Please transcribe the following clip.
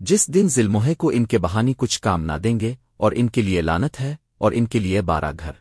جس دن ظلموہے کو ان کے بہانی کچھ کام نہ دیں گے اور ان کے لیے لانت ہے اور ان کے لیے بارہ گھر۔